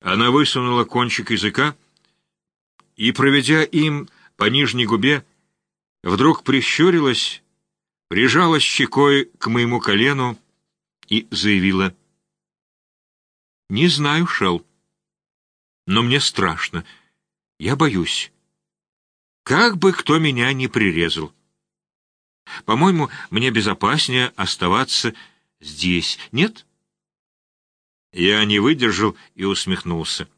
Она высунула кончик языка и, проведя им по нижней губе, вдруг прищурилась, прижалась щекой к моему колену и заявила. «Не знаю, Шел, но мне страшно. Я боюсь. Как бы кто меня ни прирезал. По-моему, мне безопаснее оставаться здесь, нет?» Я не выдержал и усмехнулся.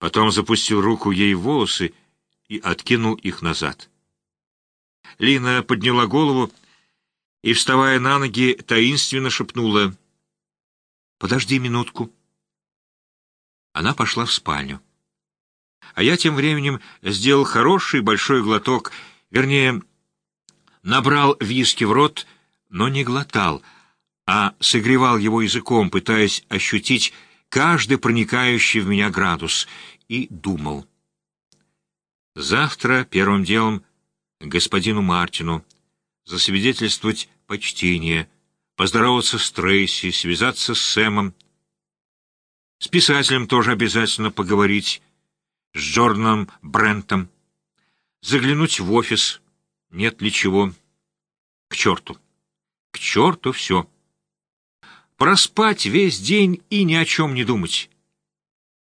Потом запустил руку ей в волосы и откинул их назад. Лина подняла голову и, вставая на ноги, таинственно шепнула «Подожди минутку». Она пошла в спальню. А я тем временем сделал хороший большой глоток, вернее, набрал виски в рот, но не глотал — а согревал его языком, пытаясь ощутить каждый проникающий в меня градус, и думал. Завтра первым делом господину Мартину засвидетельствовать почтение, поздороваться с Трейси, связаться с Сэмом. С писателем тоже обязательно поговорить, с Джорданом Брентом, заглянуть в офис, нет ли чего. К черту! К черту все! Проспать весь день и ни о чем не думать.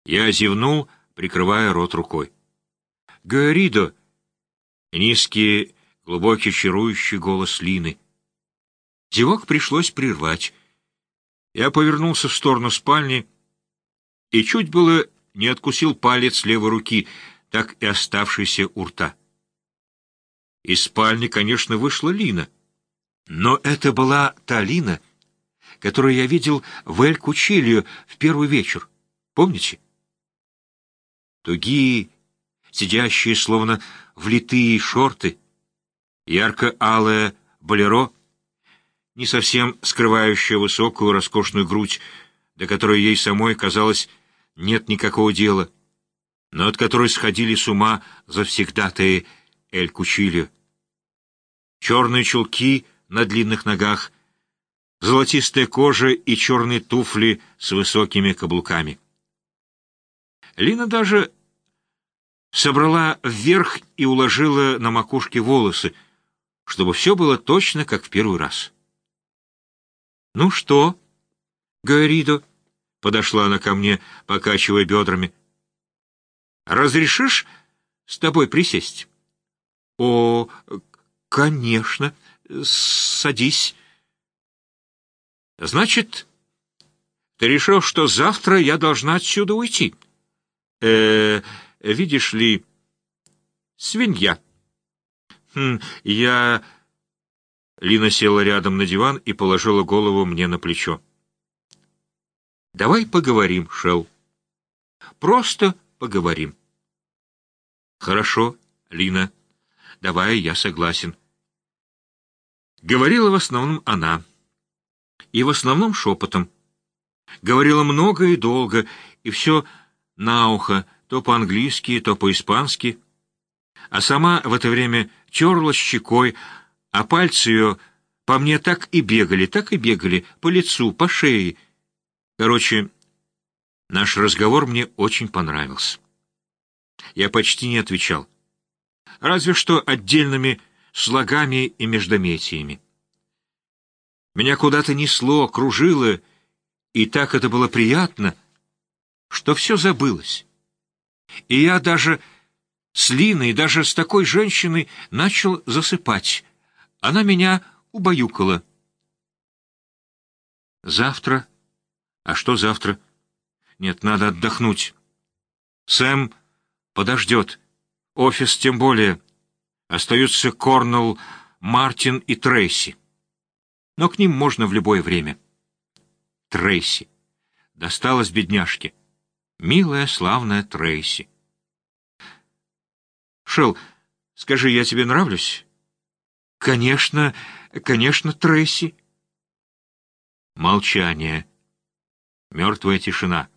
Я зевнул, прикрывая рот рукой. «Говоридо!» — низкий, глубокий, чарующий голос Лины. Зевок пришлось прервать. Я повернулся в сторону спальни и чуть было не откусил палец левой руки, так и оставшийся у рта. Из спальни, конечно, вышла Лина. Но это была та Лина, которую я видел в Эль-Кучилью в первый вечер. Помните? Тугие, сидящие словно влитые шорты, ярко-алое болеро, не совсем скрывающее высокую роскошную грудь, до которой ей самой, казалось, нет никакого дела, но от которой сходили с ума завсегдатые Эль-Кучилью. Черные чулки на длинных ногах — золотистая кожа и черные туфли с высокими каблуками. Лина даже собрала вверх и уложила на макушке волосы, чтобы все было точно, как в первый раз. «Ну что?» — Гайридо, — подошла она ко мне, покачивая бедрами. «Разрешишь с тобой присесть?» «О, конечно, садись». Значит, ты решил, что завтра я должна отсюда уйти? Э, видишь ли, свинья. Хм, я... Лина села рядом на диван и положила голову мне на плечо. Давай поговорим, Шел. Просто поговорим. Хорошо, Лина. Давай, я согласен. Говорила в основном она и в основном шепотом. Говорила много и долго, и все на ухо, то по-английски, то по-испански. А сама в это время терла щекой, а пальцы ее по мне так и бегали, так и бегали, по лицу, по шее. Короче, наш разговор мне очень понравился. Я почти не отвечал. Разве что отдельными слогами и междометиями. Меня куда-то несло, кружило, и так это было приятно, что все забылось. И я даже с Линой, даже с такой женщиной начал засыпать. Она меня убаюкала. Завтра? А что завтра? Нет, надо отдохнуть. Сэм подождет. Офис тем более. Остаются Корнелл, Мартин и Трейси но к ним можно в любое время. Трейси. Досталось бедняжке. Милая, славная Трейси. Шел, скажи, я тебе нравлюсь? Конечно, конечно, Трейси. Молчание. Мертвая тишина.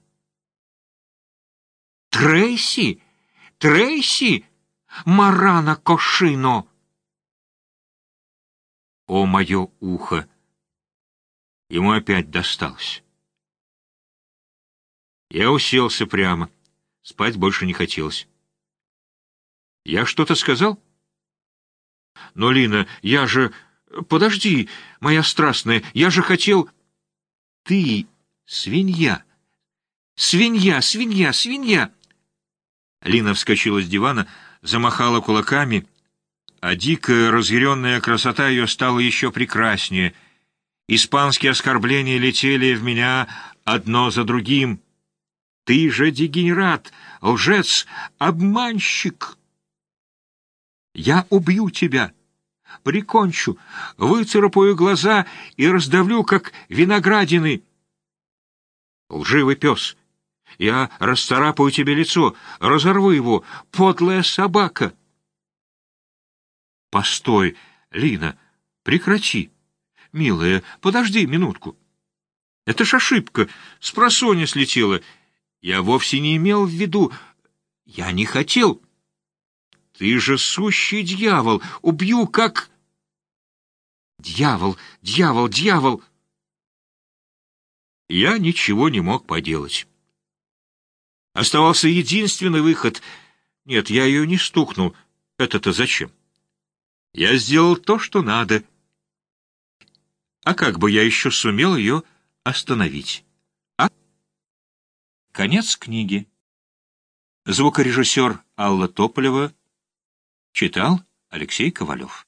Трейси? Трейси? Марана Кошино! О, мое ухо! Ему опять досталось. Я уселся прямо. Спать больше не хотелось. Я что-то сказал? Но, Лина, я же... Подожди, моя страстная, я же хотел... Ты свинья. Свинья, свинья, свинья. Лина вскочила с дивана, замахала кулаками, а дикая разъяренная красота ее стала еще прекраснее. Испанские оскорбления летели в меня одно за другим. «Ты же дегенерат, лжец, обманщик!» «Я убью тебя!» прикончу, выцарапаю глаза и раздавлю, как виноградины. Лживый пес, я расцарапаю тебе лицо, разорву его, подлая собака. Постой, Лина, прекрати. Милая, подожди минутку. Это ж ошибка, с просоня слетела. Я вовсе не имел в виду... Я не хотел... Ты же сущий дьявол! Убью, как... Дьявол, дьявол, дьявол! Я ничего не мог поделать. Оставался единственный выход. Нет, я ее не стукнул. Это-то зачем? Я сделал то, что надо. А как бы я еще сумел ее остановить? А? Конец книги. Звукорежиссер Алла Тополева Читал Алексей Ковалев.